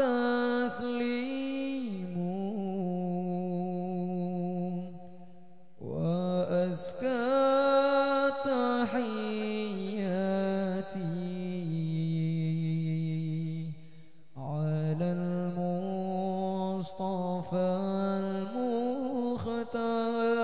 تسليم وأزكى تحياتي على المصطفى المختار.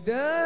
نداء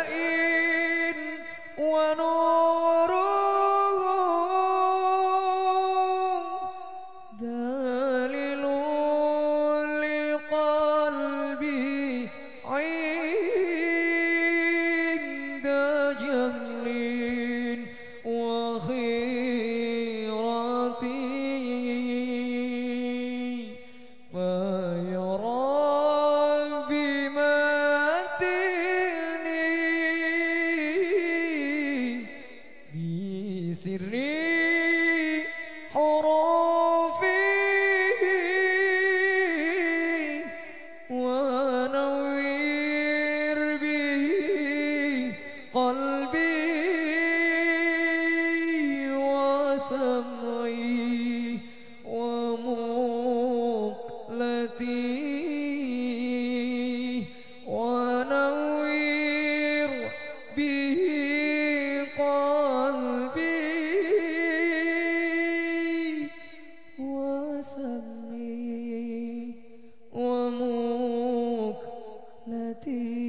ती